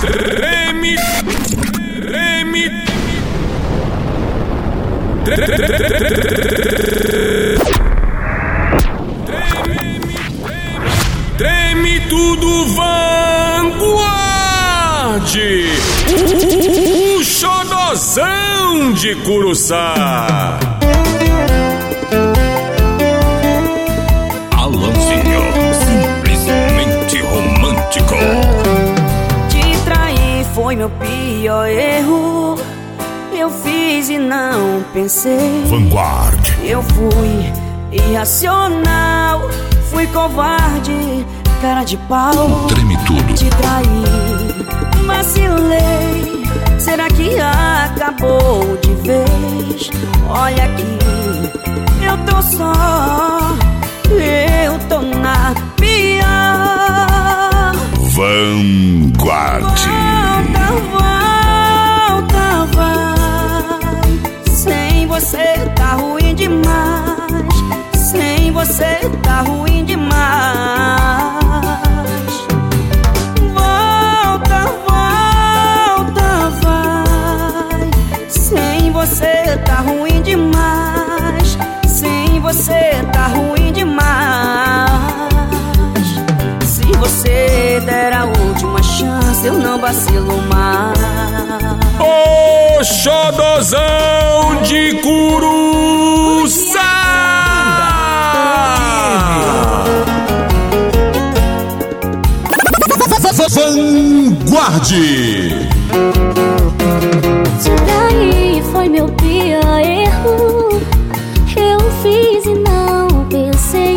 Treme, treme, treme, treme tudo vanguarde. O xodozão de Curuçá. Foi meu pior erro. Eu fiz e não pensei. Vanguard. Eu fui irracional, fui covarde, cara de pau. Treme tudo. Te traí, vacilei. Será que acabou de vez? Olha aqui, eu tô só, eu tô na pior. Vanguard. Sem você tá ruim demais. Volta, volta, vai. Sem você tá ruim demais. Sem você tá ruim demais. Se você der a última chance, eu não vacilo mais. O xodozão de Curuçá. Vanguard. Te trair foi meu pior erro. Eu fiz e não pensei.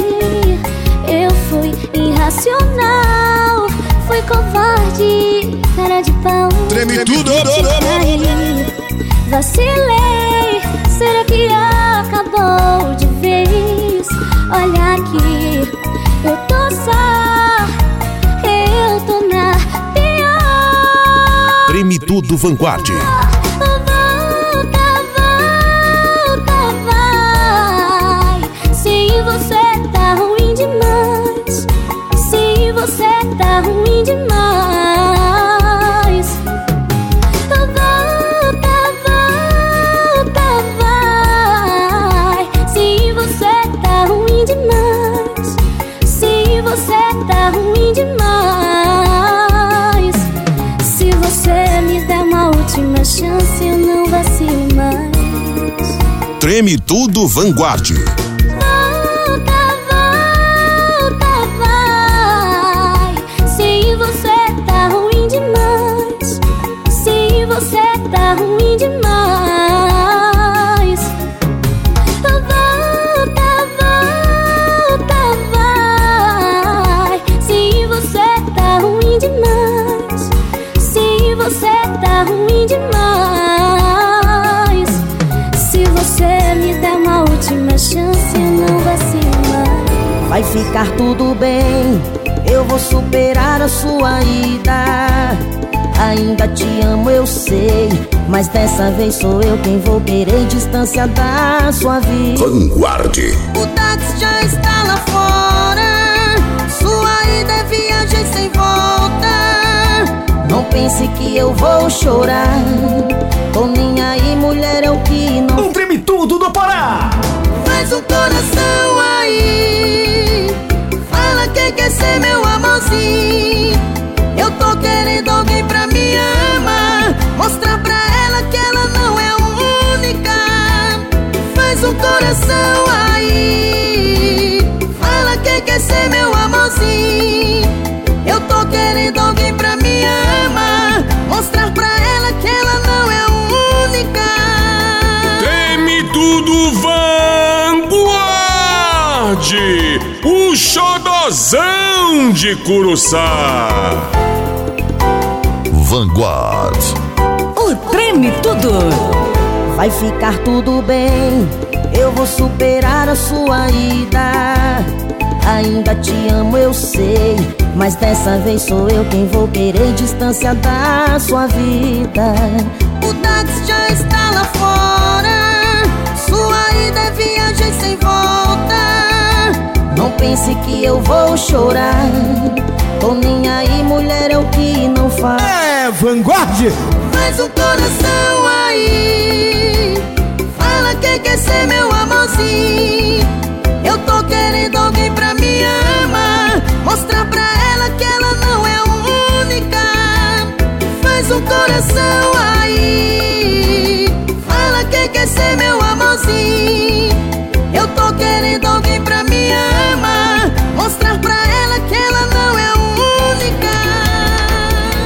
Eu fui irracional. Fui covarde, cara de pau. Treme tudo. Vacilei. Será que acabou de vez? Olha aqui, tudo Vanguard. Treme tudo Vanguard. Ficar tudo bem, eu vou superar a sua ida. Ainda te amo, eu sei, mas dessa vez sou eu quem vou querer distância da sua vida. Vanguard. O táxi já está lá fora, sua ida é viagem sem volta. Não pense que eu vou chorar, tô nem aí, mulher, é o que não Um treme tudo do Pará. Faz um coração aí quer ser meu amorzinho. Eu tô querendo alguém pra me amar. Mostrar pra ela que ela não é única. Faz um coração aí. Fala que quer ser meu amorzinho. Eu tô querendo alguém pra me amar xodozão de Curuçá. Vanguard. O treme tudo. Vai ficar tudo bem, eu vou superar a sua ida. Ainda te amo, eu sei, mas dessa vez sou eu quem vou querer distância da sua vida. O táxi já está lá fora, sua ida é viagem sem volta. Pense que eu vou chorar, Tô nem aí, mulher, é o que não faz. É, vanguarde! Faz o coração aí. Fala quem quer ser meu amorzinho. Eu tô querendo alguém pra me amar. Mostrar pra ela que ela não é única. Faz o coração aí. Fala quem quer ser meu amorzinho. Eu tô querendo alguém pra me amar. Mostrar pra ela que ela não é única.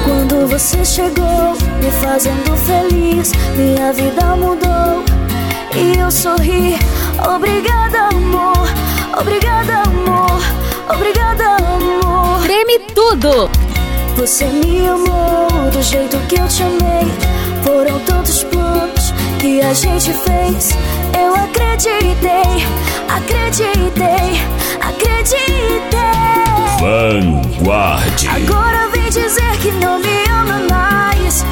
Quando você chegou, me fazendo feliz, minha vida mudou e eu sorri. Obrigada, amor. Obrigada, amor. Obrigada, amor. Treme tudo! Você me amou do jeito que eu te amei. Foram tantos planos que a gente fez. Eu acreditei, acreditei, acreditei. Vanguarde. Agora vem dizer que não me ama mais.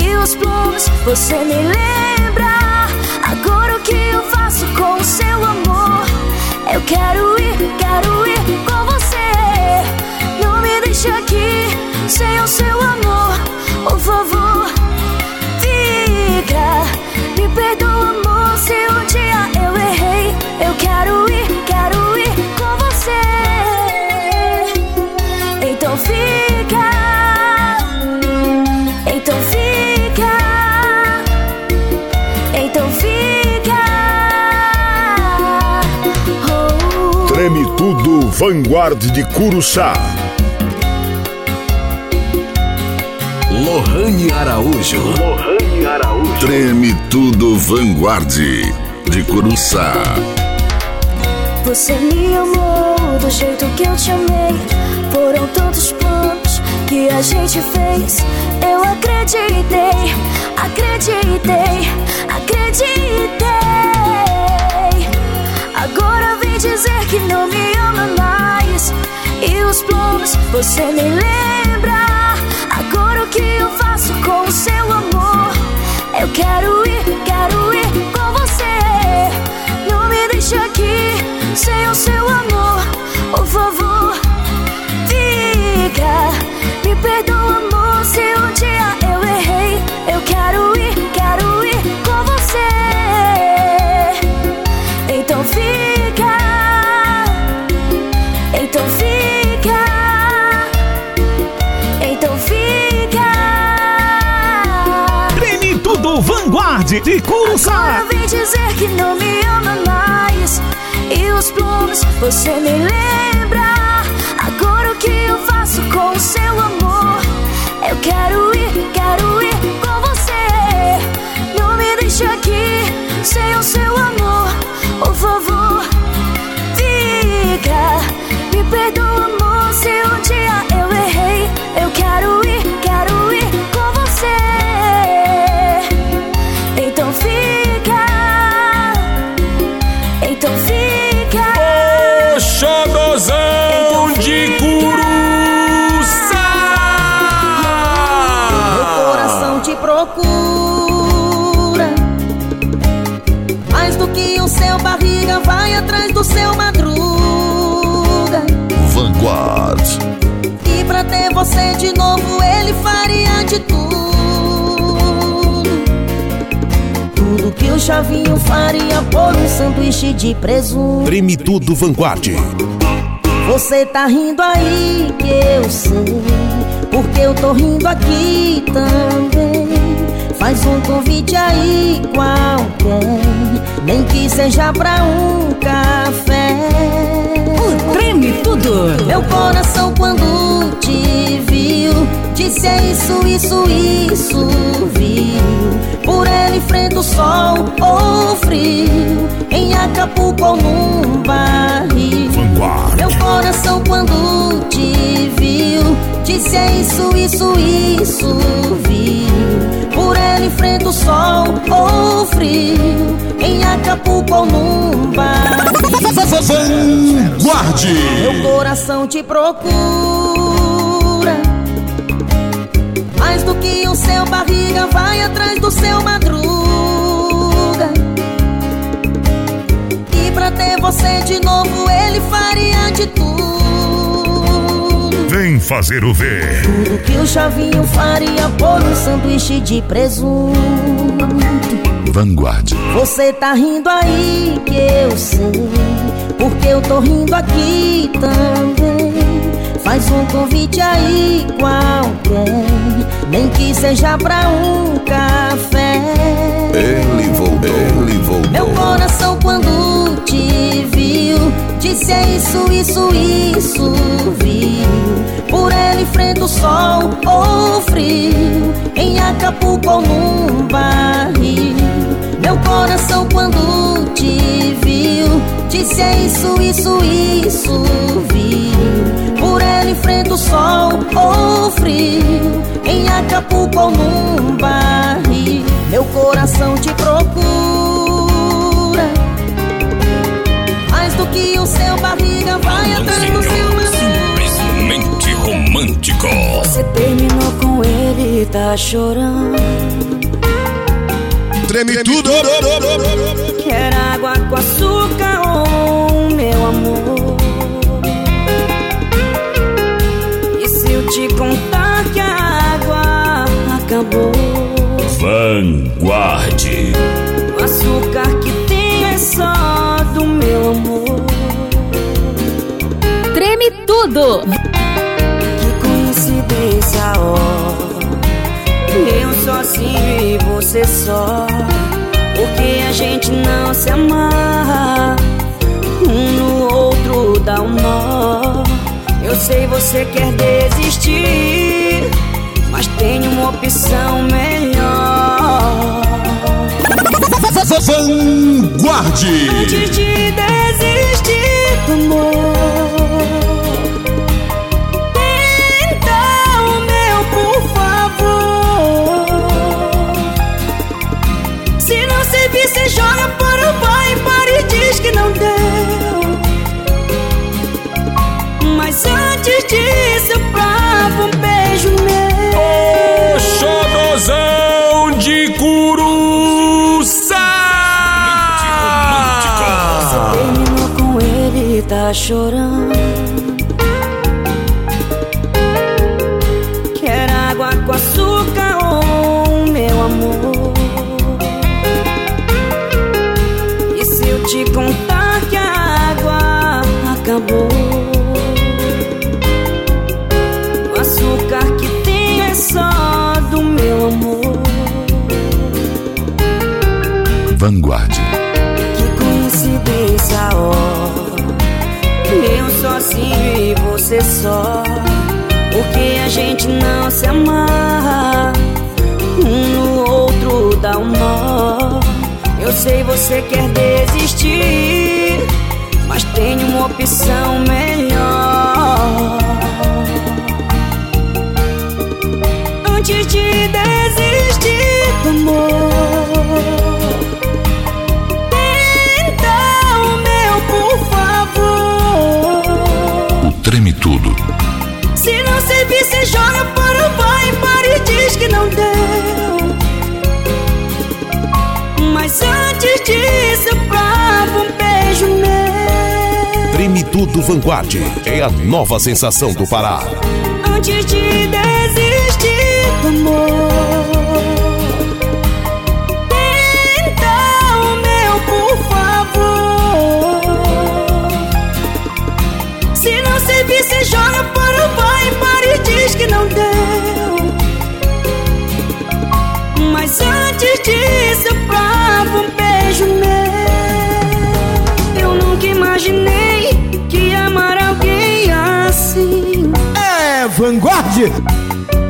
E os planos você me lembra. Agora o que eu faço com o seu amor? Eu quero ir, quero ir com você. Não me deixe aqui sem o seu amor. Por favor, tudo, Vanguarde de Curuçá. Lohane Araújo. Treme tudo vanguarde de Curuçá. Você me amou do jeito que eu te amei. Foram tantos planos que a gente fez. Eu acreditei, acreditei, acreditei. Agora vem dizer que não me ama mais. E os planos você me lembra. Agora o que eu faço com o seu amor? Eu quero ir, quero ir com você. Não me deixe aqui sem o seu amor. Por favor, fica. Me perdoa, amor, se um dia eu errei. Eu quero vanguarde de Curuçá! Agora vem dizer que não me ama mais. E os planos você me lembra. Agora o que eu faço com o seu amor? Eu quero ir, quero ir com você. Não me deixe aqui sem o seu amor. Por favor, fica. Me perdoa, amor, se um dia de novo ele faria de tudo. Tudo que o Chavinho faria por um sanduíche de presunto. Treme tudo vanguarde. Você tá rindo aí que eu sei Porque eu tô rindo aqui também. Faz um convite aí qualquer Nem que seja pra um café Treme tudo! Meu coração quando te viu Disse é isso, isso, isso viu. Por ele enfrenta o sol ou frio Em Acapulco ou num barril. Meu coração quando te viu Disse é isso, isso, isso viu? Por ela enfrenta o sol ou frio Em Acapulco ou num bar Vanguarde. Meu coração te procura. Mais do que o seu barriga vai atrás do seu madruga. E pra ter você de novo ele faria de tudo Vem fazer o ver. Tudo que o chavinho faria por um sanduíche de presunto. Vanguard. Você tá rindo aí que eu sei, porque eu tô rindo aqui também. Faz um convite aí qualquer, nem que seja pra um café. Ele voltou, ele voltou. Meu coração Disse é isso, isso, isso Viu? Por ele enfrenta o sol ou frio Em Acapulco ou num barril. Meu coração quando te viu Disse é isso, isso, isso Viu? Por ele enfrenta o sol ou frio Em Acapulco ou num barril. Meu coração te procura que o seu barriga vai atrás do seu Simplesmente romântico. Você terminou com ele e tá chorando. Treme tudo. Quer água com açúcar ou meu amor? E se eu te contar que a água acabou? Vanguard. O açúcar que tem é só tudo. Que coincidência, ó. Eu sozinho e você só. Porque a gente não se amarra. Um no outro dá um nó. Eu sei você quer desistir. Mas tem uma opção melhor. Vanguard. Antes de desistir do amor servir, você joga para o pai Para e diz que não deu Mas antes disso, eu um beijo meu O xodozão de Curuçá. Terminou com ele e tá chorando. Acabou? O açúcar que tem é só do meu amor. Vanguard. Que coincidência, ó Eu sozinho e você só Porque a gente não se amarra Um no outro dá um nó Eu sei você quer desistir opção melhor Antes de desistir do amor Tenta o meu, por favor. Treme tudo. Se não servir, você joga para o pai para e diz que não deu. Tudo Vanguard. É a nova sensação do Pará. Antes de desistir do amor. É Vanguard.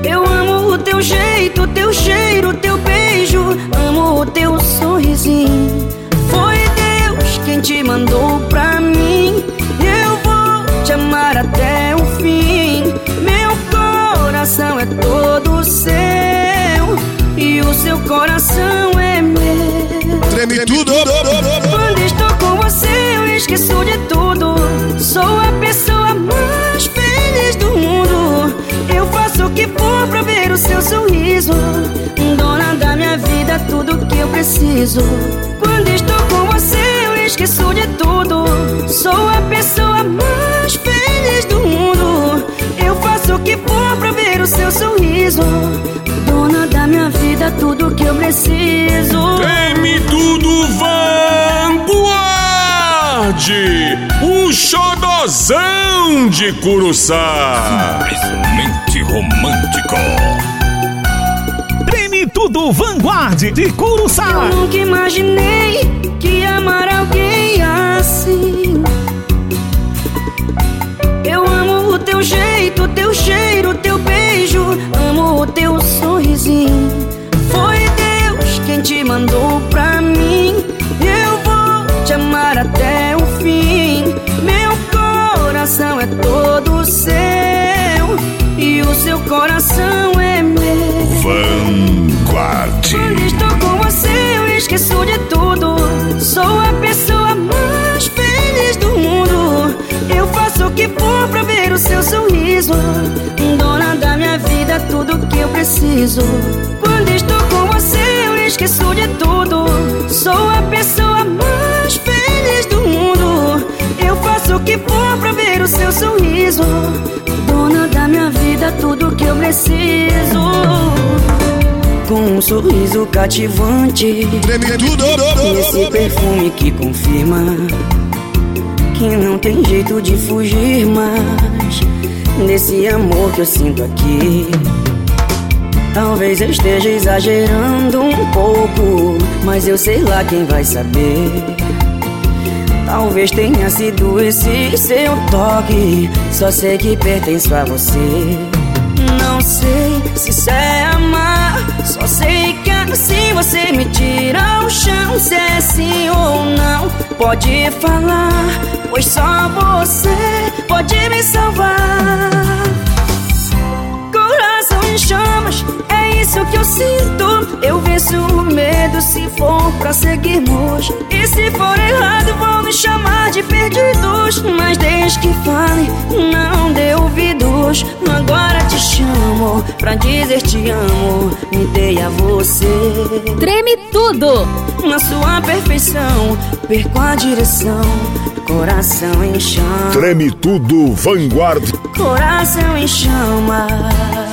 Eu amo o teu jeito, teu cheiro, teu beijo. Amo o teu sorrisinho. Foi Deus quem te mandou pra mim. Eu vou te amar até o fim. Meu coração é todo seu. E o seu coração é meu. Treme tudo. Quando estou com você, eu esqueço de tudo. Sou a pessoa mais feliz do mundo. Eu faço o que seu sorriso. Dona da minha vida, tudo que eu preciso. Treme tudo, vanguarde! O xodozão de Curuçá! Simplesmente romântico. Tudo Vanguard de Curuçá. Eu nunca imaginei que amar alguém assim. Eu amo o teu jeito, teu cheiro, teu beijo. Amo o teu sorrisinho. Foi Deus quem te mandou pra mim. Eu vou te amar até o fim. Meu coração é todo seu. E o seu coração é meu. Quando estou com você, eu esqueço de tudo. Sou a pessoa mais feliz do mundo. Eu faço o que for pra ver o seu sorriso. Dona da minha vida, tudo que eu preciso. Quando estou com você, eu esqueço de tudo. Sou a pessoa mais feliz do mundo. Eu faço o que for pra ver o seu sorriso. Dona da minha vida, tudo que eu preciso. Com um sorriso cativante! Esse perfume que confirma Que não tem jeito de fugir mais Desse amor que eu sinto aqui. Talvez eu esteja exagerando um pouco Mas eu sei lá quem vai saber. Talvez tenha sido esse seu toque Só sei que pertenço a você. Não sei se isso é amar Só sei que assim você me tira o chão Se é sim ou não Pode falar Pois só você pode me salvar em chamas, é isso que eu sinto. Eu venço o medo se for pra seguirmos. E se for errado, vão me chamar de perdidos. Mas desde que fale, não dê ouvidos. Agora te chamo pra dizer te amo. Me dei a você. Treme tudo. Na sua perfeição, perco a direção. Coração em chamas. Treme tudo Vanguard. Coração em chamas.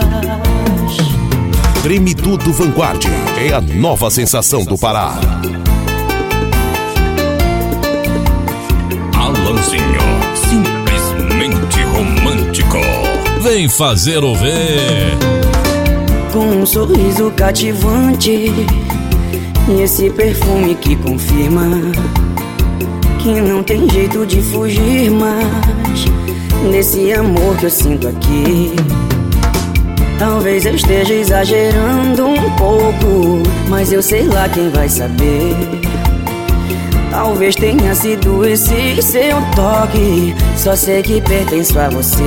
Treme tudo Vanguard é a nova sensação do Pará. Alanzinho. Simplesmente romântico. Vem fazer o ver. Com um sorriso cativante E esse perfume que confirma Que não tem jeito de fugir mais Desse amor que eu sinto aqui Talvez eu esteja exagerando um pouco Mas eu sei lá quem vai saber. Talvez tenha sido esse seu toque Só sei que pertenço a você.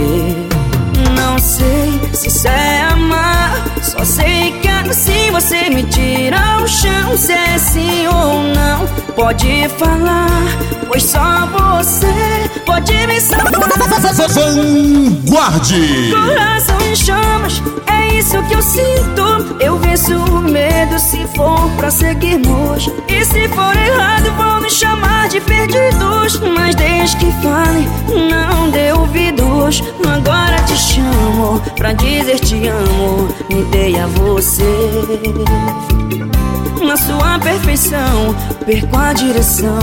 Não sei se isso é amar Só sei que assim você me tira o chão Se é sim ou não. Pode falar Pois só você pode me salvar. Vanguarde! Coração sinto. Eu venço o medo se for pra seguirmos. E se for errado, vão me chamar de perdidos. Mas desde que fale, não dê ouvidos. Agora te chamo pra dizer te amo. Me dei a você. Na sua perfeição, perco a direção.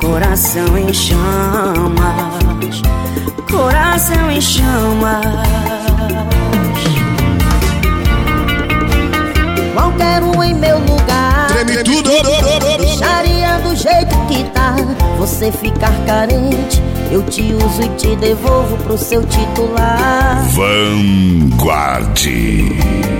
Coração em chamas. Coração em chamas. Qualquer um em meu lugar. Treme tudo! Deixaria do jeito que tá. Você ficar carente Eu te uso e te devolvo pro seu titular. Vanguard.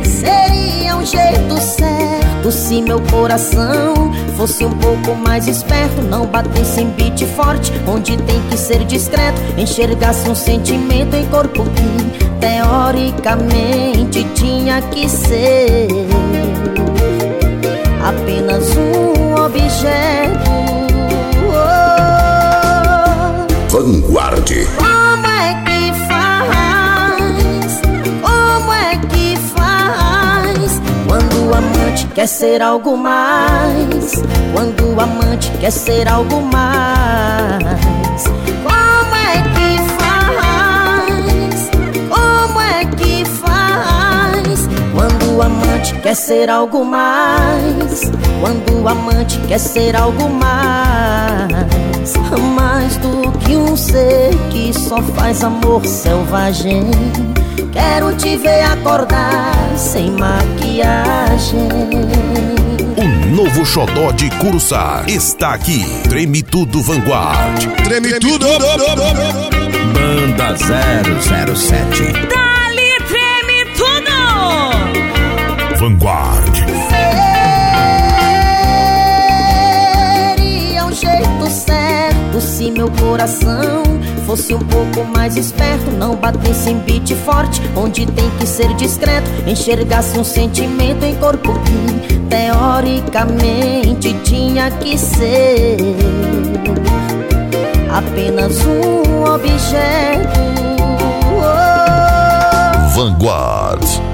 Seria um jeito certo Se meu coração fosse um pouco mais esperto. Não batesse em beat forte Onde tem que ser discreto. Enxergasse um sentimento em corpo que Teoricamente tinha que ser Apenas um objeto Oh. Vanguard. Como é que faz? Como é que faz? Quando o amante quer ser algo mais Quando o amante quer ser algo mais Como é que faz? Como é que faz? Quando o amante quer ser algo mais. Quando o amante quer ser algo mais Mais do que um ser que só faz amor selvagem. Quero te ver acordar sem maquiagem. O novo xodó de Curuçá está aqui. Treme Tudo Vanguard. Treme tudo. Banda 007. Dali Vanguard Seria o jeito certo se meu coração fosse um pouco mais esperto, não batesse em beat forte, onde tem que ser discreto, enxergasse um sentimento em corpo que teoricamente tinha que ser apenas um objeto. Oh. Vanguard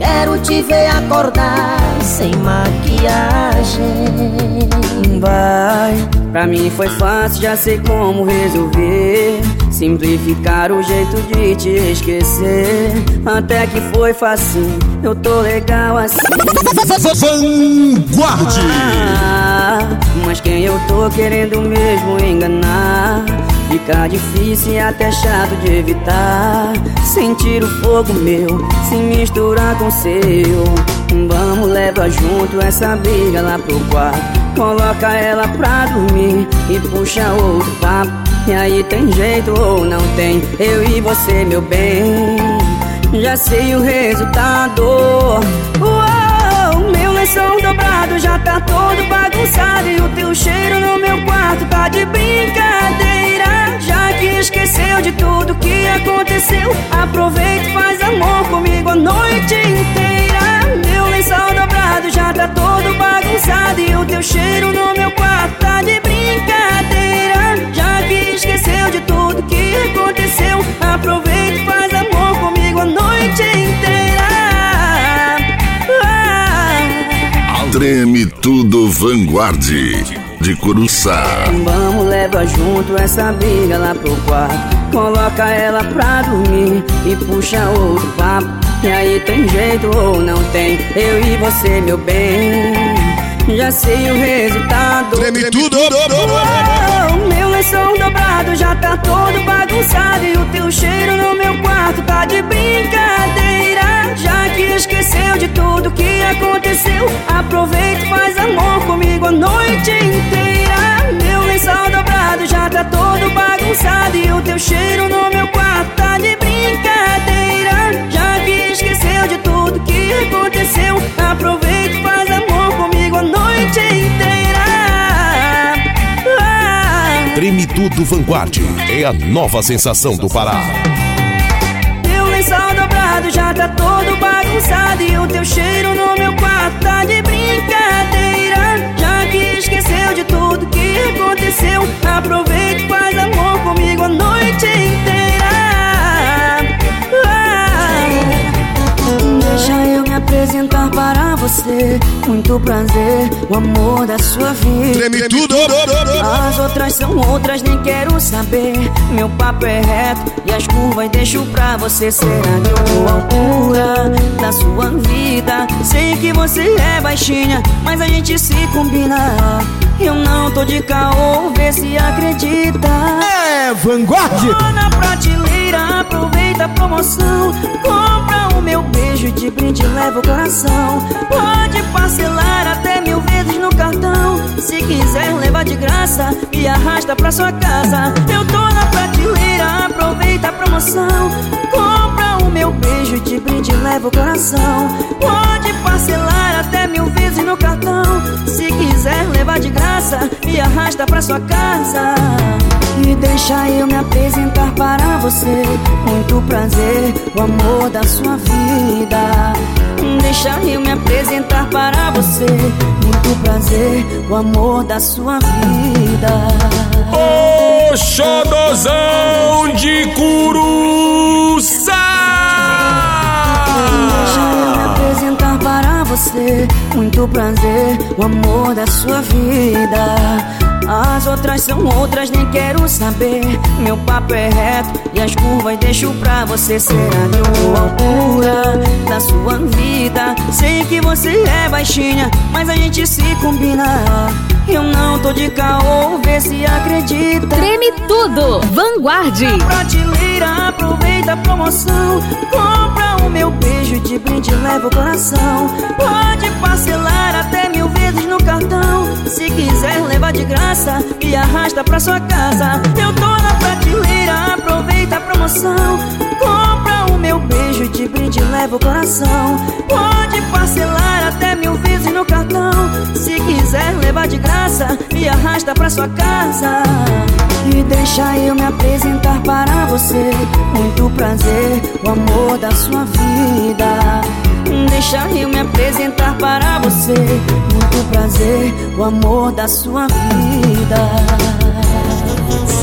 Quero te ver acordar sem maquiagem. Vai, pra mim foi fácil, já sei como resolver. Simplificar o jeito de te esquecer. Até que foi fácil, eu tô legal assim. Vanguard. Ah, Mas quem eu tô querendo mesmo enganar Fica difícil e até chato de evitar. Sentir o fogo meu se misturar com o seu. Vamos levar junto essa briga lá pro quarto. Coloca ela pra dormir e puxa outro papo. E aí tem jeito ou não tem? Eu e você, meu bem. Já sei o resultado. Uou, meu lençol dobrado já tá todo bagunçado. E o teu cheiro no meu quarto tá de brincadeira Já que esqueceu de tudo que aconteceu Aproveita e faz amor comigo a noite inteira. Meu lençol dobrado já tá todo bagunçado E o teu cheiro no meu quarto tá de brincadeira. Já que esqueceu de tudo que aconteceu Aproveita e faz amor comigo a noite inteira. Ah. Treme tudo Vanguard de Curuçá. Vamos levar junto essa briga lá pro quarto. Coloca ela pra dormir e puxa outro papo. E aí tem jeito ou não tem Eu e você, meu bem. Já sei o resultado. Treme tudo. Uou, Meu lençol dobrado já tá todo bagunçado. E o teu cheiro no meu quarto tá de brincadeira Já que esqueceu de tudo que aconteceu Aproveita e faz amor comigo a noite inteira Meu lençol dobrado já tá todo bagunçado E o teu cheiro no meu quarto tá de brincadeira Já que esqueceu de tudo que aconteceu Aproveita e faz amor comigo a noite inteira ah. Treme Tudo Vanguard é a nova sensação do Pará. Dobrado já tá todo bagunçado E o teu cheiro no meu quarto tá de brincadeira. Já que esqueceu de tudo que aconteceu Aproveita e faz amor comigo a noite inteira apresentar para você Muito prazer, o amor da sua vida Treme tudo. as outras são outras, nem quero saber. Meu papo é reto e as curvas deixo pra você. Será que eu tô à altura da sua vida? Sei que você é baixinha, mas a gente se combina. Eu não tô de caô, vê se acredita. É Vanguard. Tô na prateleira, aproveita a promoção. Compra o meu beijo de brinde, leva o coração. Pode parcelar até mil vezes no cartão. Se quiser, leva de graça e arrasta pra sua casa. Eu tô na prateleira, aproveita a promoção. Compra o meu beijo de brinde, leva o coração. Pode parcelar até mil vezes no cartão. Se quiser, levar de graça, me arrasta pra sua casa. E deixa eu me apresentar para você. Muito prazer, o amor da sua vida. Deixa eu me apresentar para você. Muito prazer, o amor da sua vida. O xodozão de Curuçá! Deixa eu me apresentar para você. Muito prazer, o amor da sua vida. As outras são outras, nem quero saber. Meu papo é reto e as curvas deixo pra você ser a altura da sua vida. Sei que você é baixinha, mas a gente se combina. Eu não tô de caô, vê se acredita. Treme tudo, Vanguarde. Na prateleira, aproveita a promoção. Compra o meu beijo de brinde, leva o coração. Pode parcelar até mil vezes no cartão. Se quiser levar de graça, me arrasta pra sua casa. Eu tô na prateleira, aproveita a promoção. Meu beijo de brinde, leva o coração. Pode parcelar até mil vezes no cartão. Se quiser levar de graça, me arrasta pra sua casa. E deixa eu me apresentar para você. Muito prazer, o amor da sua vida. Deixa eu me apresentar para você. Muito prazer, o amor da sua vida.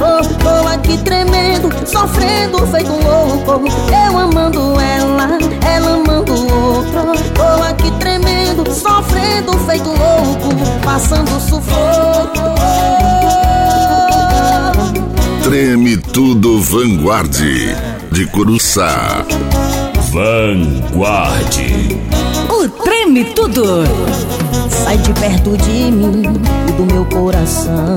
outro. Tô aqui tremendo, sofrendo, feito louco. Eu amando ela, ela amando outro. Tô aqui tremendo, sofrendo, feito louco. Passando sufoco. Treme tudo Vanguard de Curuçá. Vanguarde. O Treme Tudo. Sai de perto de mim e do meu coração.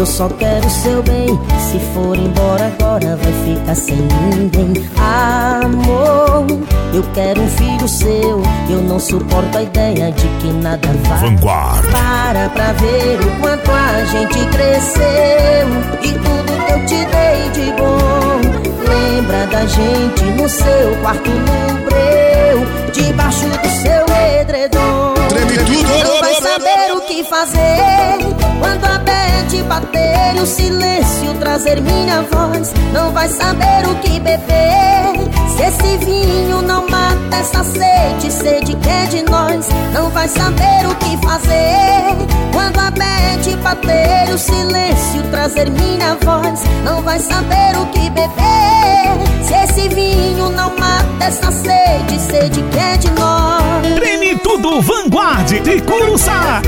eu só quero seu bem. Se for embora agora, vai ficar sem ninguém. Amor, eu quero um filho seu. Eu não suporto a ideia de que nada vai. Vanguard. Para pra ver o quanto a gente cresceu e tudo que eu te dei de bom. Lembra da gente no seu quarto no breu, debaixo do seu edredom. Treme tudo. Não vai saber o que fazer quando a Bete bater o silêncio trazer minha voz. Não vai saber o que beber se esse vinho não mata essa sede, sede que é de nós. Não vai saber o que fazer quando a Bete bater o silêncio trazer minha voz. Não vai saber o que beber se esse vinho não mata essa sede, sede que é de nós. Treme tudo Vanguard de Curuçá.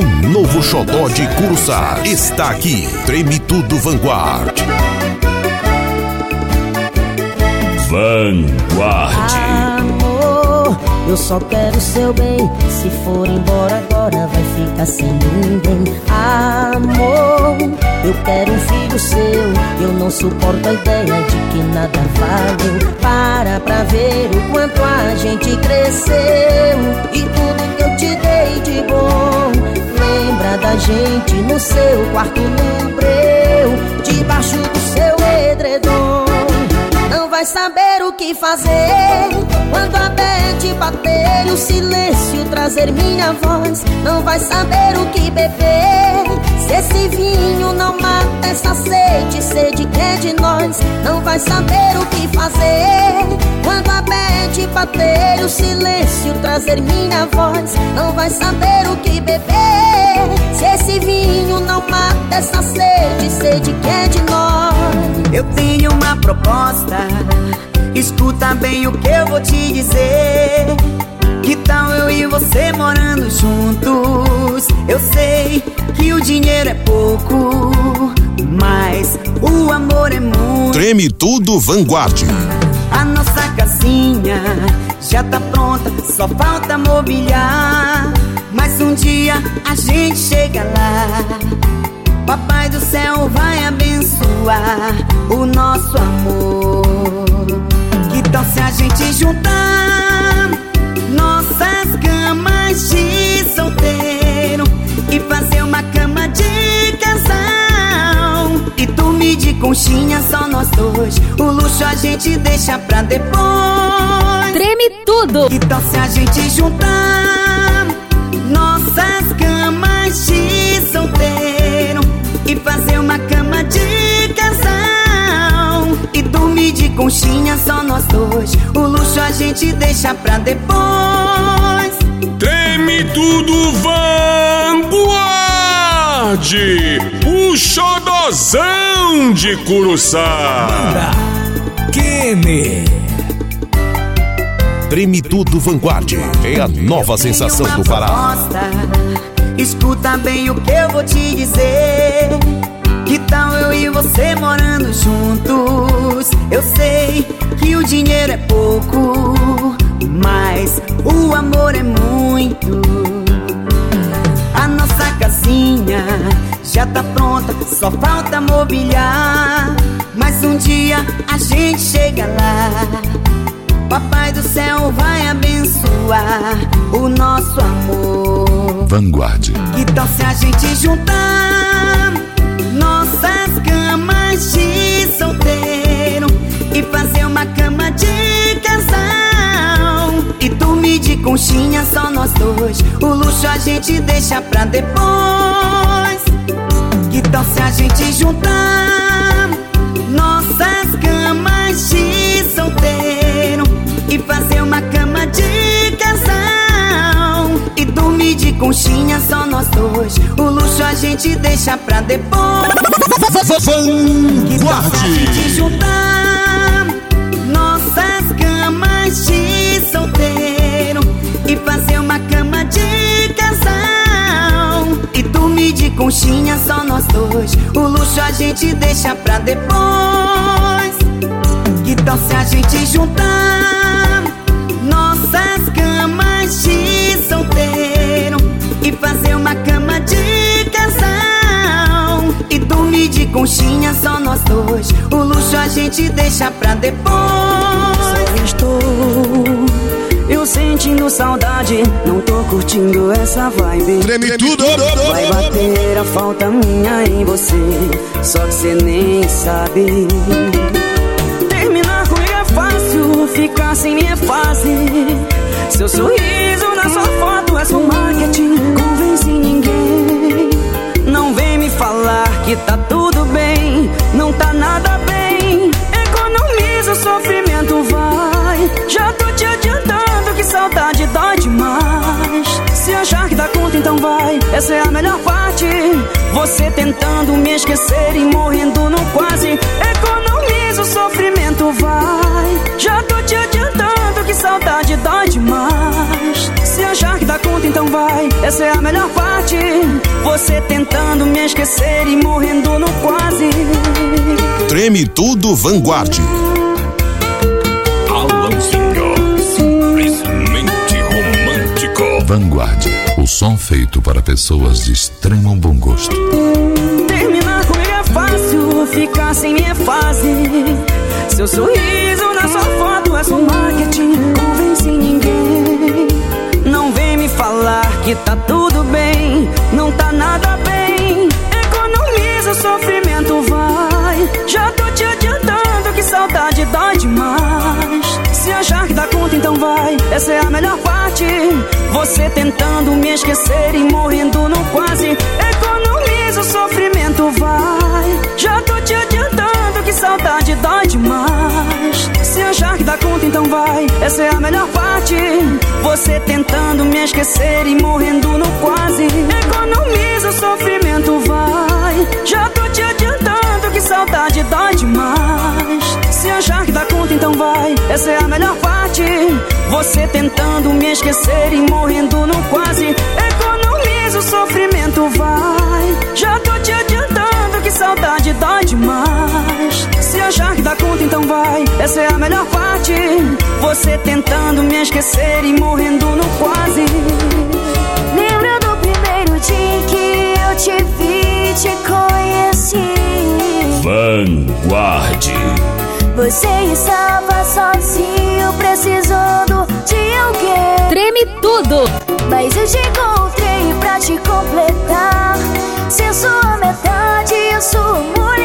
O novo xodó de Curuçá está aqui. Treme tudo Vanguard. Vanguarde. Amor, Eu só quero seu bem. Se for embora agora, vai ficar sem ninguém. Amor, eu quero um filho seu. Eu não suporto a ideia de que nada valeu. Para pra ver o quanto a gente cresceu. E tudo que eu te dei de bom. Lembra da gente no seu quarto no breu. Debaixo do seu edredom. Não vai saber o que fazer Quando a bete bater o silêncio trazer minha voz. Não vai saber o que beber Se esse vinho não mata essa sede, sede que é de nós. Não vai saber o que fazer Quando a bete bater o silêncio trazer minha voz. Não vai saber o que beber Se esse vinho não mata essa sede, sede que é de nós Eu tenho uma proposta Escuta bem o que eu vou te dizer. Que tal eu e você morando juntos? Eu sei que o dinheiro é pouco, mas o amor é muito. Treme tudo Vanguard. A nossa casinha já tá pronta, só falta mobiliar. Mas um dia a gente chega lá. Papai do céu vai abençoar o nosso amor. Que tal se a gente juntar nossas camas de solteiro e fazer uma cama de casal? E dormir de conchinha só nós dois. O luxo a gente deixa pra depois. Treme tudo! Que tal se a gente juntar e fazer uma cama de casal e dormir de conchinha só nós dois. O luxo a gente deixa pra depois. Treme tudo Vanguard, o xodozão de Curuçá. Kene. Treme tudo Vanguard. É a nova sensação do Pará. Escuta bem o que eu vou te dizer. Que tal eu e você morando juntos? Eu sei que o dinheiro é pouco, mas o amor é muito. A nossa casinha já tá pronta, só falta mobiliar. Mas um dia a gente chega lá. Papai do céu vai abençoar o nosso amor. Vanguard. Que tal se a gente juntar nossas camas de solteiro e fazer uma cama de casal e dormir de conchinha só nós dois? O luxo a gente deixa pra depois. Que tal se a gente juntar nossas camas de solteiro e fazer uma cama e de conchinha só nós dois? O luxo a gente deixa pra depois. Que se a gente juntar nossas camas de solteiro e fazer uma cama de casal e dormir de conchinha só nós dois? O luxo a gente deixa pra depois. Que tal se a gente juntar nossas camas de e fazer uma cama de casal e dormir de conchinha só nós dois? O luxo a gente deixa pra depois. Estou eu sentindo saudade, não tô curtindo essa vibe. Treme tudo! Vai bater a falta minha em você, só que cê nem sabe. Terminar comigo é fácil, ficar sem mim é fácil. Seu sorriso só marketing, convence ninguém. Não vem me falar que tá tudo bem, não tá nada bem. Economiza o sofrimento, vai. Já tô te adiantando que saudade dói demais. Se achar que dá conta, então vai. Essa é a melhor parte. Você tentando me esquecer e morrendo no quase. Economiza o sofrimento, vai. Já tô te adiantando que saudade dói demais. Se achar que dá conta, então vai. Essa é a melhor parte. Você tentando me esquecer e morrendo no quase. Treme tudo Vanguard. Alanzinho, simplesmente som feito para pessoas de extremo bom gosto. Terminar comigo é fácil, ficar sem mim é fácil. Seu sorriso na sua foto é só marketing, não convence ninguém. Que tá tudo bem, não tá nada bem. Economiza o sofrimento, vai. Já tô te adiantando que saudade dói demais. Se achar que dá conta, então vai. Essa é a melhor parte. Você tentando me esquecer e morrendo no quase. Economiza o sofrimento, vai. Já tô te adiantando que saudade dói demais. Achar que dá conta, então vai. Essa é a melhor parte. Você tentando me esquecer e morrendo no quase. Economiza o sofrimento, vai. Já tô te adiantando que saudade dói demais. Se achar que dá conta, então vai. Essa é a melhor parte. Você tentando me esquecer e morrendo no quase. Economiza o sofrimento, vai. Já tô te adiantando que saudade dói demais. Se achar que dá conta, então vai. Essa é a melhor parte. Você tentando me esquecer e morrendo no quase. Lembra do primeiro dia que eu te vi, te conheci? Vanguarde. Você estava sozinho, precisando de alguém. Treme tudo. Mas eu te encontrei pra te completar. Ser sua metade, eu sou mulher.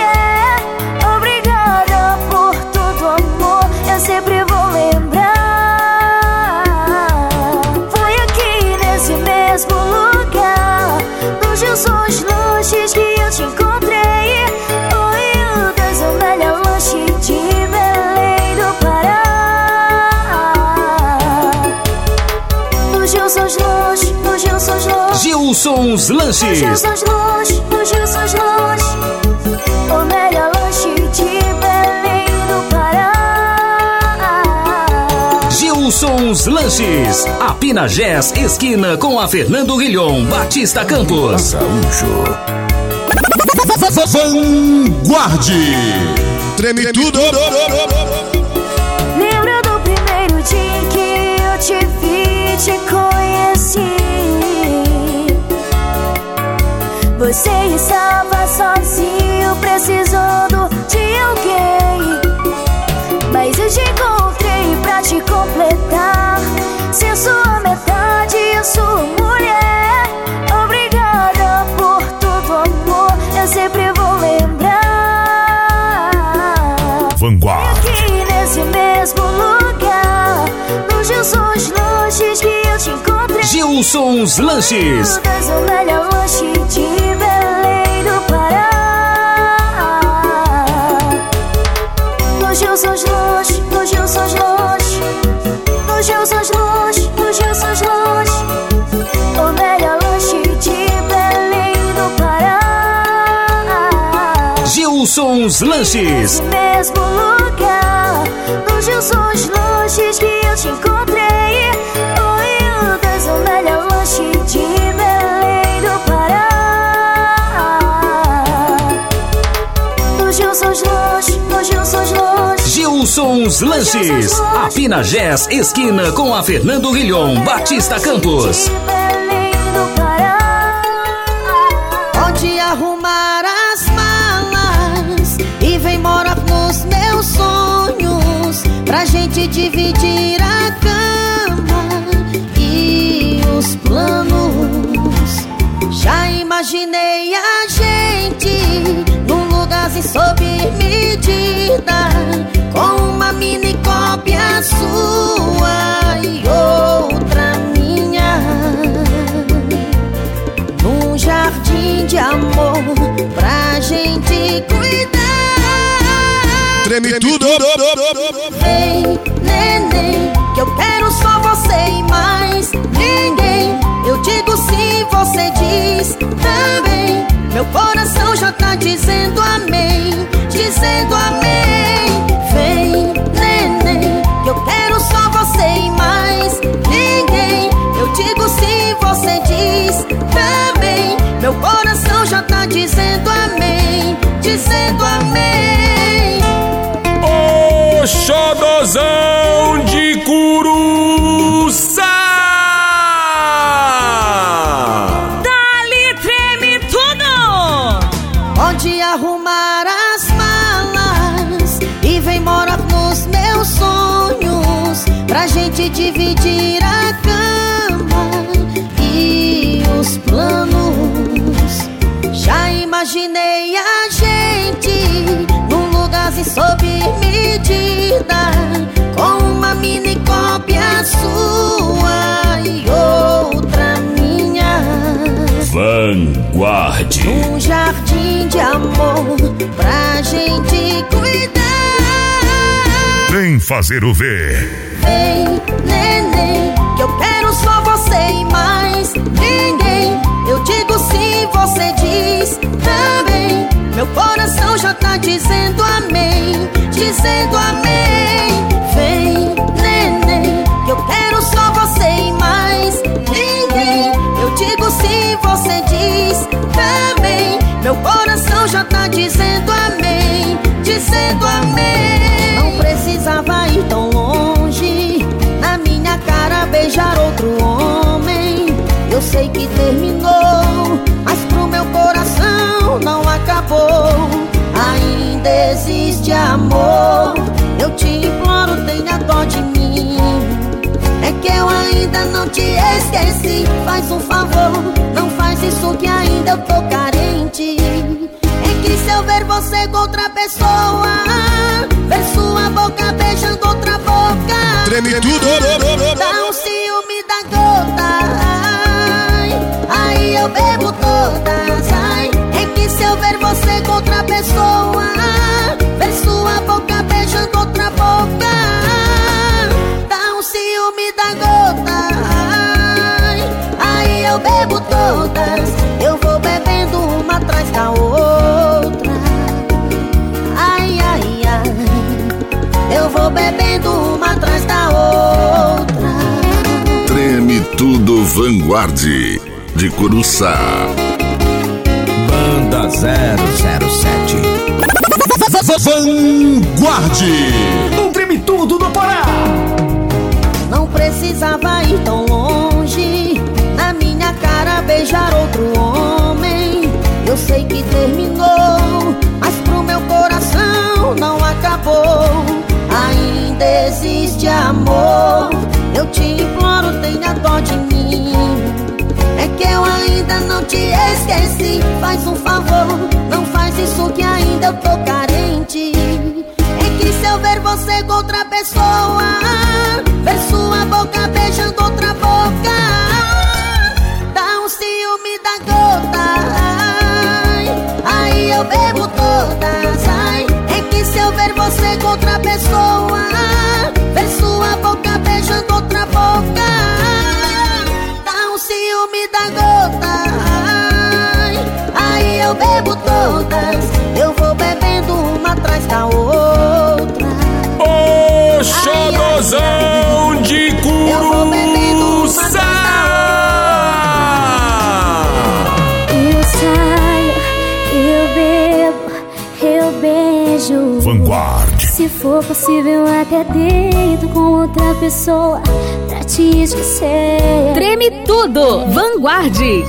Gilsons Lanches. Gilsons Lanches, nos Gilsons Lanches. O melhor lanche de Belém do Pará. Gilsons Lanches. A Pinagés, esquina com a Fernando Guilhom, Batista Campos. Gaúcho. Vanguarde. Treme tudo. Lembra do primeiro dia que eu te vi, te conheci? Você estava sozinho, precisando de alguém. Mas eu te encontrei pra te completar. Ser sua metade, eu sou Gilsons Lanches. Todas o melhor lanche de Belém do Pará. Nos Gilsons Lanches, nos Gilsons Lanches. Nos Gilsons Lanches, nos Gilsons Lanches. O melhor lanche de Belém do Pará. Gilsons Lanches. Nesse mesmo lugar, nos Gilsons Lanches que eu te encontrei. Gilsons Lanches. A Pinagés, esquina com a Fernando Guilhom, Batista Campos. De Belém do Pará. Pode arrumar as malas e vem morar nos meus sonhos pra gente dividir a cama e os planos. Já imaginei a gente num lugarzinho sob medida você diz também. Meu coração já tá dizendo amém, dizendo amém. Vem, neném, eu quero só você e mais ninguém. Eu digo sim, você diz também. Meu coração já tá dizendo amém, dizendo amém. O xodozão dividir a cama e os planos. Já imaginei a gente num lugarzinho sob medida, com uma mini cópia sua e outra minha. Vanguarde. Um jardim de amor pra gente cuidar. Vem fazer o ver. Vem, neném, que eu quero só você e mais ninguém. Eu digo sim, você diz também. Meu coração já tá dizendo amém, dizendo amém. Vem, neném, que eu quero só você e mais ninguém. Eu digo sim, você diz também. Meu coração já tá dizendo amém, dizendo amém. Não precisava ir tão longe, na minha cara beijar outro homem. Eu sei que terminou, mas pro meu coração não acabou. Ainda existe amor. Eu te imploro, tenha dó de mim. É que eu ainda não te esqueci. Faz um favor, não faz isso que ainda eu tô carente. Eu ver você com outra pessoa, ver sua boca beijando outra boca. Treme tudo. Dá um ciúme da gota. Ai, aí eu bebo todas. Ai, é que se eu ver você com outra pessoa, Vanguarde de Curuçá. Banda 007. Vanguarde. Um treme tudo do Pará. Não precisava ir tão longe Na minha cara beijar outro homem Eu sei que terminou Mas pro meu coração não acabou Ainda existe amor Eu te imploro, tenha dó de mim que eu ainda não te esqueci. Faz um favor, não faz isso que ainda eu tô carente. É que se eu ver você com outra pessoa Ver sua boca beijando outra boca Dá um ciúme da gota. Ai, Aí eu bebo todas eu bebo todas Eu vou bebendo uma atrás da outra O xodozão de Curuçá. Eu saio, eu bebo, eu beijo. Vanguarde. Se for possível, até deito com outra pessoa pra te esquecer. Treme tudo. Vanguarde.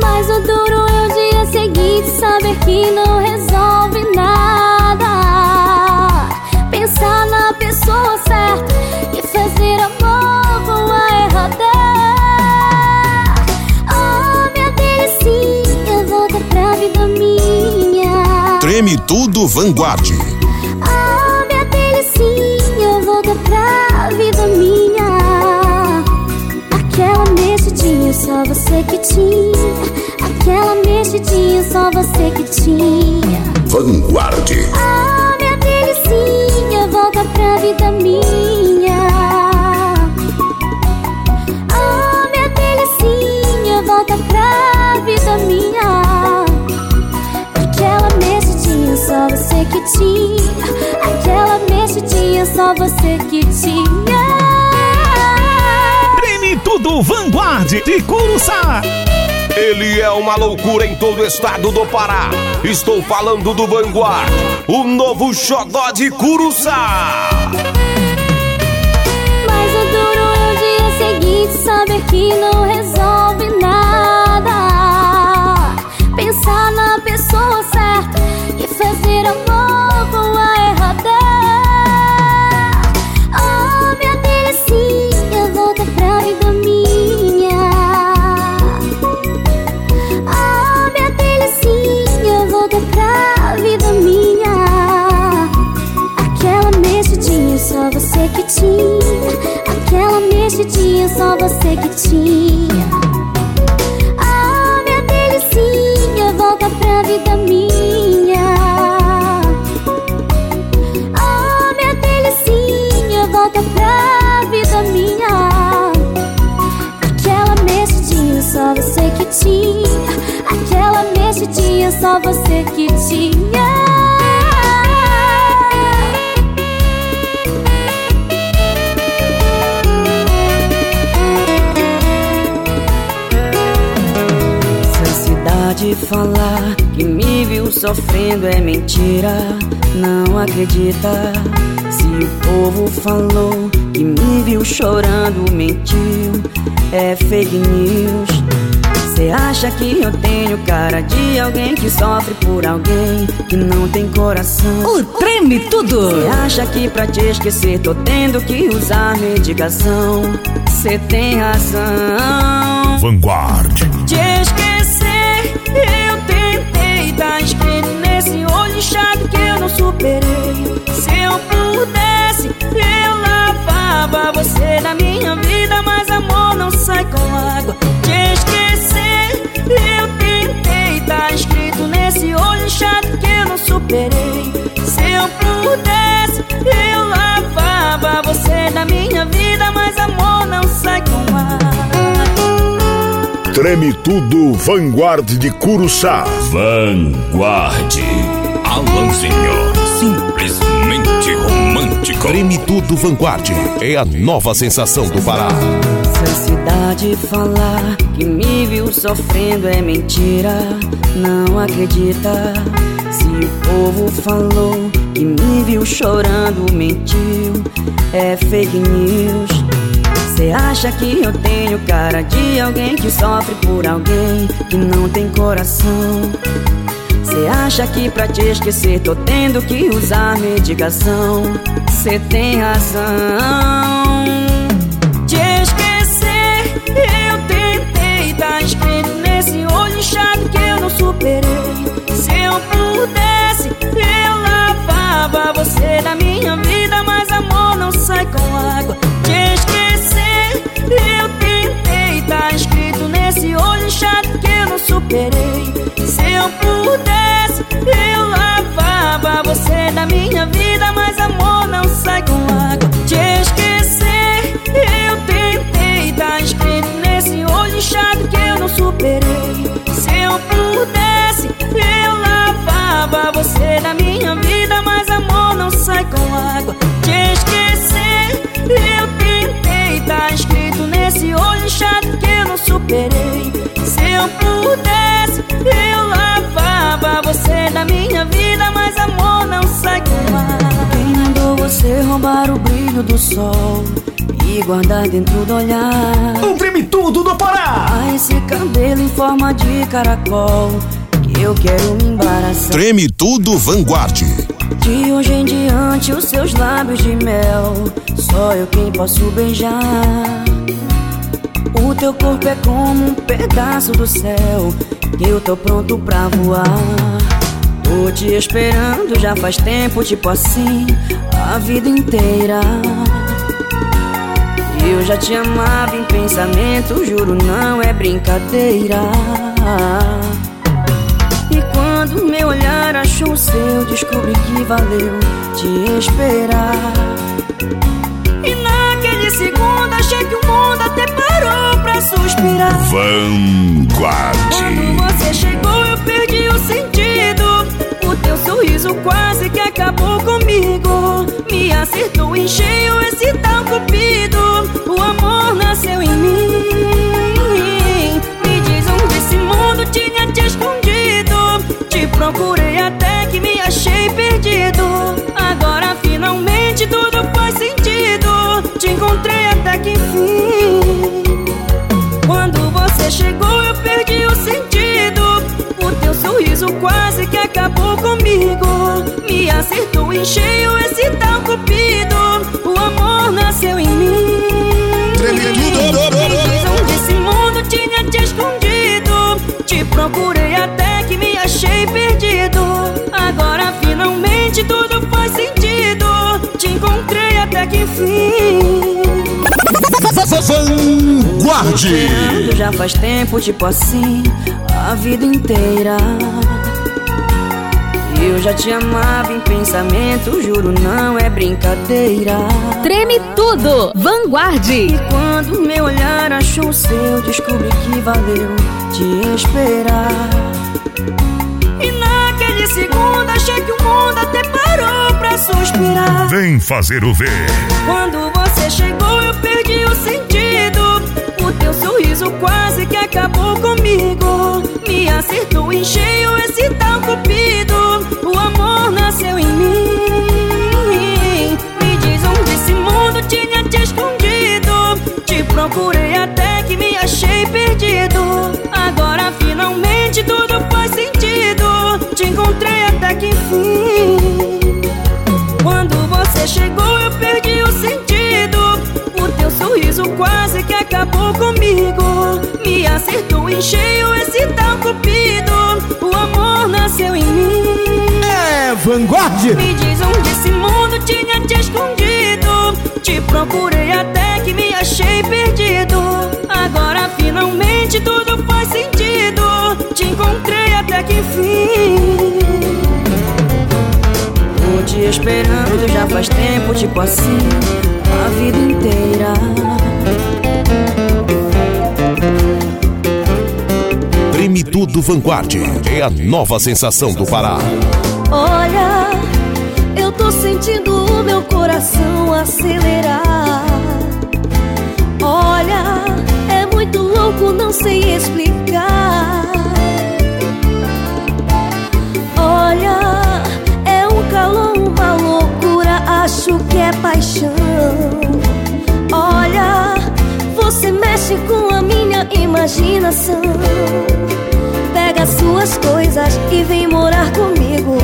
Mas o duro é o dia seguinte saber que não resolve nada. Pensar na pessoa certa e fazer amor com a errada. Oh, minha delicinha, volta pra vida minha. Treme tudo Vanguarde. Só você que tinha. Aquela mexidinha, só você que tinha. Vanguarde. Ah, minha delicinha, volta pra vida minha. Ah, minha delicinha, volta pra vida minha. Aquela mexidinha, só você que tinha. Aquela mexidinha, só você que tinha. Tudo Vanguarde de Curuçá. Ele é uma loucura em todo o estado do Pará. Estou falando do Vanguard, o novo xodó de Curuçá. Mas o duro é o dia seguinte saber que não resolve nada. Pensar na pessoa mexidinha, só você que tinha. Ah, minha delicinha, volta pra vida minha. Ah, minha delicinha, volta pra vida minha. Aquela mexidinha, só você que tinha. Aquela mexidinha, só você que tinha. Falar que me viu sofrendo é mentira, não acredita. Se o povo falou que me viu chorando, mentiu, é fake news. Cê acha que eu tenho cara de alguém que sofre por alguém que não tem coração? O treme tudo! Cê acha que pra te esquecer tô tendo que usar medicação? Cê tem razão. Vanguard. Superei. Se eu pudesse, eu lavava você da minha vida. Mas amor não sai com água. Te esquecer, eu tentei. Tá escrito nesse olho inchado que eu não superei. Se eu pudesse, eu lavava você da minha vida. Mas amor não sai com água. Treme tudo Vanguard de Curuçá. Vanguard. Alanzinho. Simplesmente romântico. Treme tudo Vanguard. É a nova sensação do Pará. Cidade falar que me viu sofrendo é mentira, não acredita. Se o povo falou que me viu chorando, mentiu, é fake news. Cê acha que eu tenho cara de alguém que sofre por alguém que não tem coração? Cê acha que pra te esquecer tô tendo que usar medicação? Cê tem razão. Te esquecer, eu tentei. Tá escrito nesse olho inchado que eu não superei. Se eu pudesse, eu lavava você da minha vida. Mas amor não sai com água. Te esquecer, eu tentei. Tá escrito nesse olho inchado que eu não superei. Eu pudesse, eu lavava você da minha vida. Mas amor não sai com água. Te esquecer, eu tentei. Tá escrito nesse olho inchado que eu não superei. Se eu pudesse, eu lavava você da minha vida. Mas amor não sai com água. Te esquecer, eu tentei. Tá escrito nesse olho inchado que eu não superei. Se eu pudesse, Quem mandou você roubar o brilho do sol? E guardar dentro do olhar? Um treme tudo do Pará. Ah, esse cabelo em forma de caracol Que eu quero me embaraçar. Treme tudo Vanguard. De hoje em diante os seus lábios de mel Só eu quem posso beijar. O teu corpo é como um pedaço do céu Que eu tô pronto pra voar Tô te esperando já faz tempo, tipo assim A vida inteira eu já te amava em pensamento, juro, não é brincadeira. E quando meu olhar achou o seu, descobri que valeu te esperar. E naquele segundo achei que o mundo até parou pra suspirar. Vanguard. Quando você chegou, sorriso quase que acabou comigo. Me acertou em cheio esse tal cupido. O amor nasceu em mim. Me diz onde esse mundo tinha te escondido. Te procurei até que me achei perdido. Agora finalmente tudo faz sentido. Te encontrei até que enfim. Quando você chegou, Me acertou em cheio esse tal cupido. O amor nasceu em mim. Onde esse mundo tinha te escondido. Te procurei até que me achei perdido. Agora finalmente tudo faz sentido. Te encontrei até até que enfim. Vanguarde. Já faz tempo, tipo assim, a vida inteira. Eu já te amava em pensamento, juro, não é brincadeira. Treme tudo, vanguarde. E quando meu olhar achou o seu, descobri que valeu te esperar. E naquele segundo achei que o mundo até parou pra suspirar. Vem fazer o ver. Quando você chegou, eu perdi o sentido. Teu sorriso quase que acabou comigo. Me acertou em cheio esse tal cupido. O amor nasceu em mim. Me diz onde esse mundo tinha te escondido. Te procurei até que me achei perdido. Agora finalmente tudo faz sentido. Te encontrei até que enfim. Quando você chegou, que acabou comigo. Me acertou em cheio esse tal cupido. O amor nasceu em mim. É vanguarde. Me diz onde esse mundo tinha te escondido. Te procurei até que me achei perdido. Agora finalmente tudo faz sentido. Te encontrei até que enfim. Tô te esperando já faz tempo, tipo assim, a vida inteira. Treme tudo Vanguard. É a nova sensação do Pará. Olha, eu tô sentindo o meu coração acelerar. Olha, é muito louco, não sei explicar. Olha, é um calor, uma loucura, acho que é paixão. Olha, você mexe com imaginação. Pega suas coisas e vem morar comigo.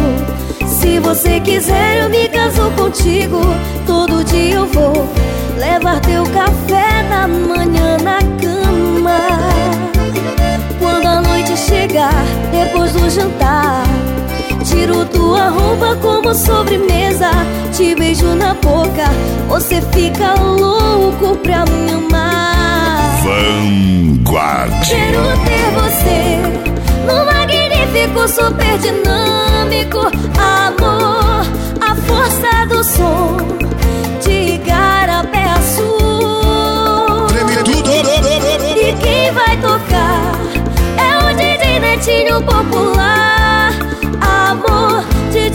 Se você quiser, eu me caso contigo. Todo dia eu vou levar teu café da manhã na cama. Quando a noite chegar, depois do jantar, tiro tua roupa como sobremesa. Te beijo na boca, você fica louco pra me amar. Vanguarde. Quero ter você no magnífico, super dinâmico amor, a força do som de igarapé azul. E quem vai tocar é o DJ Netinho popular,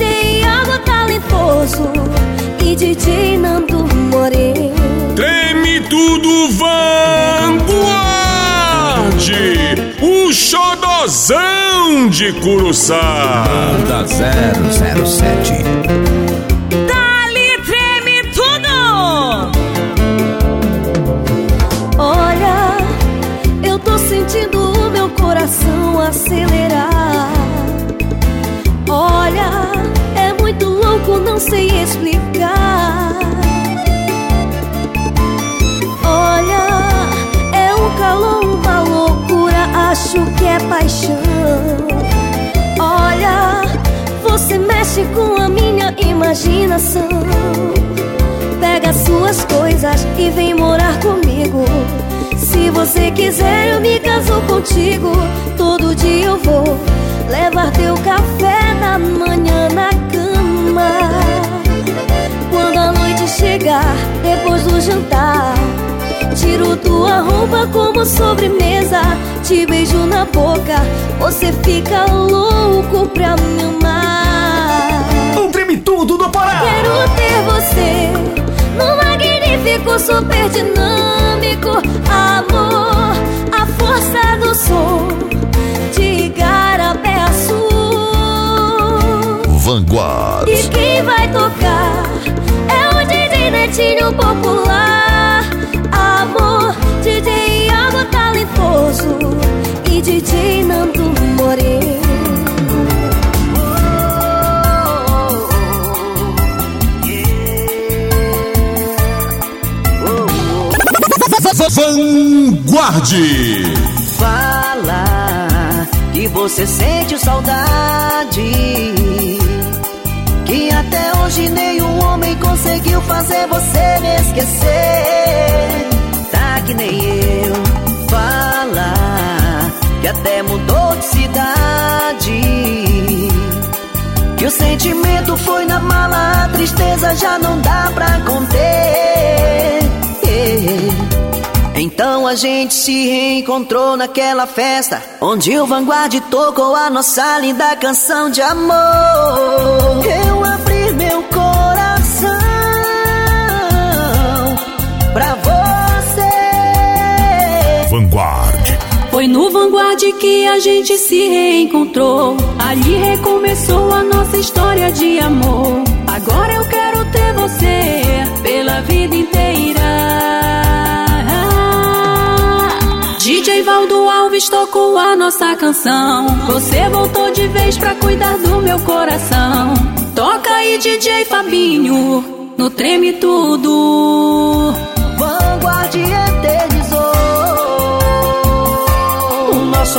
DJ Iago talentoso e DJ Nando Moreno. Treme tudo Vanguarde, o xodozão de Curuçá. Banda 007. Dali treme tudo. Olha, eu tô sentindo o meu coração acelerar. Sei explicar. Olha, é um calor, uma loucura, acho que é paixão. Olha, você mexe com a minha imaginação. Pega suas coisas e vem morar comigo. Se você quiser, eu me caso contigo. Todo dia eu vou levar teu café da manhã na cama. Quando a noite chegar, depois do jantar, tiro tua roupa como sobremesa. Te beijo na boca, você fica louco pra me amar. Um treme tudo do Pará. Quero ter você no magnífico, super dinâmico amor, a força Vanguard. E quem vai tocar é o DJ Netinho popular, amor, DJ Iago talentoso e DJ Nando Moreno. Vanguarde. Fala que você sente saudade, até hoje nenhum homem conseguiu fazer você me esquecer. Tá que nem eu falar que até mudou de cidade. Que o sentimento foi na mala, a tristeza já não dá pra conter. Então a gente se reencontrou naquela festa Onde o Vanguard tocou a nossa linda canção de amor Eu Vanguard. Foi no Vanguard que a gente se reencontrou. Ali recomeçou a nossa história de amor. Agora eu quero ter você pela vida inteira. DJ Valdo Alves tocou a nossa canção. Você voltou de vez pra cuidar do meu coração. Toca aí, DJ Fabinho, no treme tudo.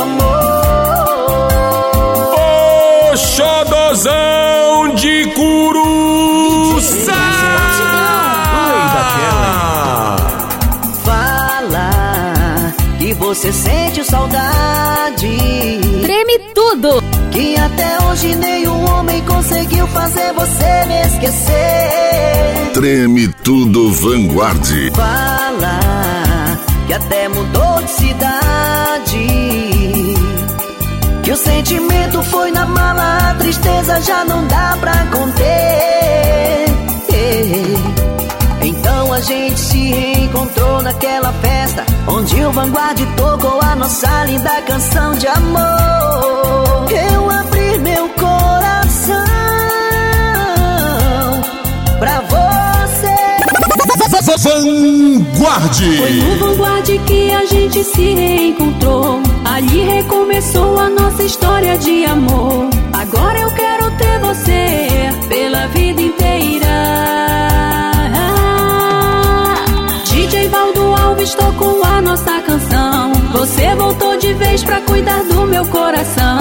Nosso amor. O xodozão de Curuçá! Fala que você sente saudade. Treme tudo. Que até hoje nenhum homem conseguiu fazer você me esquecer. Treme tudo Vanguard. Fala que até mudou Que o sentimento foi na mala, a tristeza já não dá pra conter. Então a gente se reencontrou naquela festa Onde o Vanguard tocou a nossa linda canção de amor Eu abri meu coração Vanguard. Foi no Vanguard que a gente se reencontrou. Ali recomeçou a nossa história de amor. Agora eu quero ter você pela vida inteira. DJ Valdo Alves tocou a nossa canção. Você voltou de vez pra cuidar do meu coração.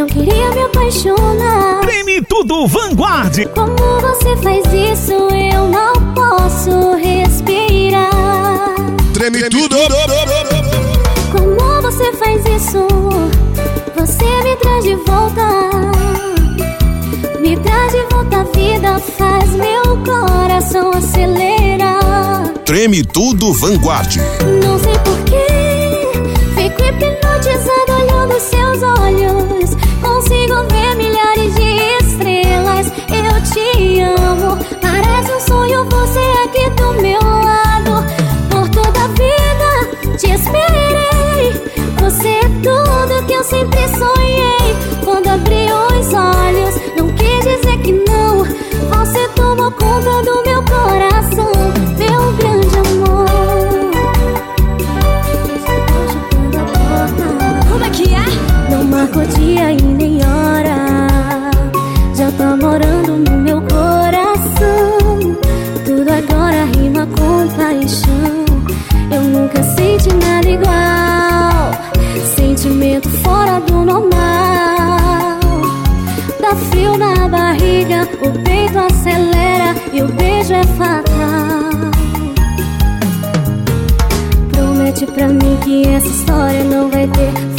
Não queria me apaixonar. Treme tudo Vanguard. Como você faz isso, eu não posso respirar. Treme tudo. Como você faz isso, você me traz de volta. Me traz de volta à vida, faz meu coração acelerar. Treme tudo Vanguard. Não sei que essa história não vai ter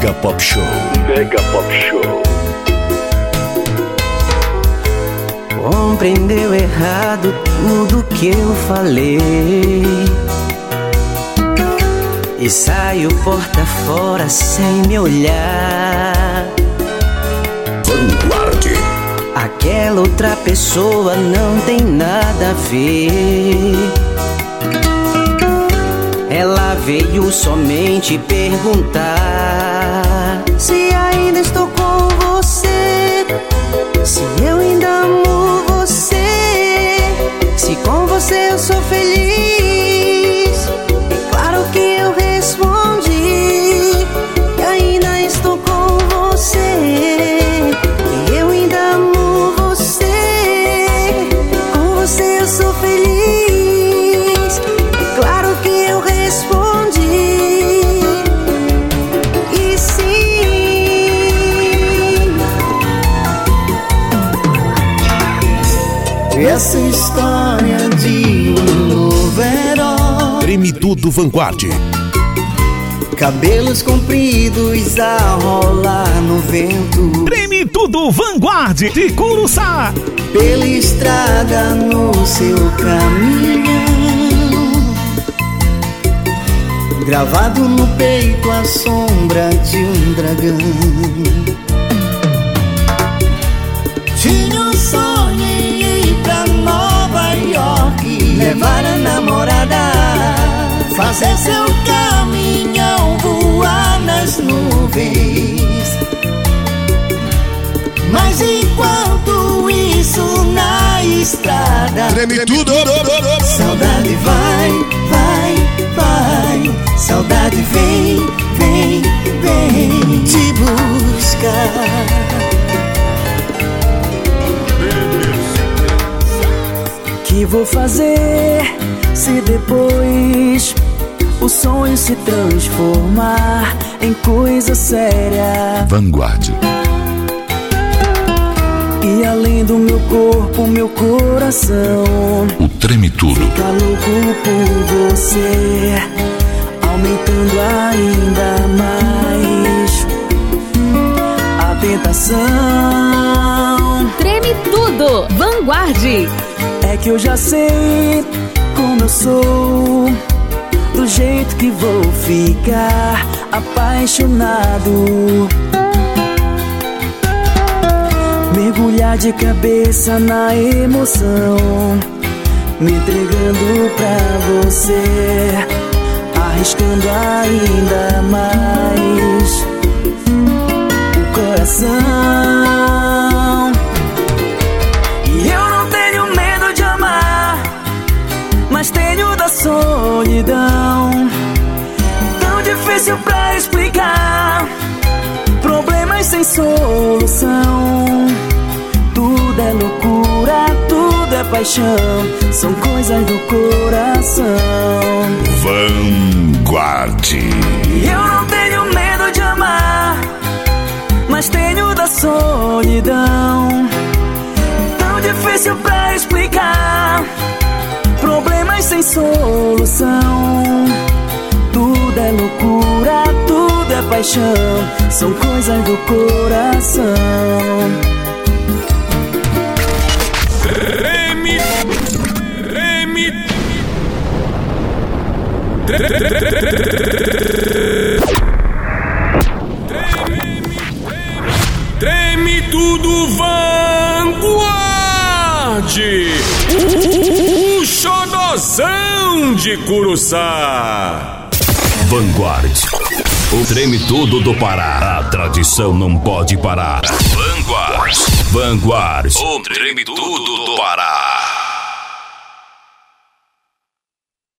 Mega Pop Show. Mega Pop Show. Compreendeu errado tudo que eu falei E saiu porta fora sem me olhar Vanguard. Aquela outra pessoa não tem nada a ver Ela veio somente perguntar Se ainda estou com você Se eu ainda amo você Se com você eu sou tudo Vanguard. Cabelos compridos a rolar no vento Treme tudo Vanguard de Curuçá. Pela estrada no seu caminho Gravado no peito a sombra de um dragão Tinha um sonho em ir pra Nova York Levar a namorada Fazer seu caminhão voar nas nuvens. Mas enquanto isso na estrada Treme tudo. Saudade vai, vai, vai. Saudade vem, vem, vem Te buscar. Que vou fazer se depois o sonho se transformar em coisa séria? Vanguard. E além do meu corpo, meu coração O Treme Tudo. fica louco por você, aumentando ainda mais a tentação. Treme tudo. Vanguard. É que eu já sei como eu sou, do jeito que vou ficar apaixonado. Mergulhar de cabeça na emoção, me entregando pra você, arriscando ainda mais o coração. Solidão. Tão difícil pra explicar, problemas sem solução. Tudo é loucura, tudo é paixão, são coisas do coração. Vanguard. Eu não tenho medo de amar, mas tenho da solidão. Tão difícil pra explicar, sem solução. Tudo é loucura, tudo é paixão, são coisas do coração. Treme. Treme. Tudo Vanguard. O, o, o xodózão Nação de Curuçá. Vanguard. O treme tudo do Pará. A tradição não pode parar. Vanguard. Vanguard. O treme tudo do Pará.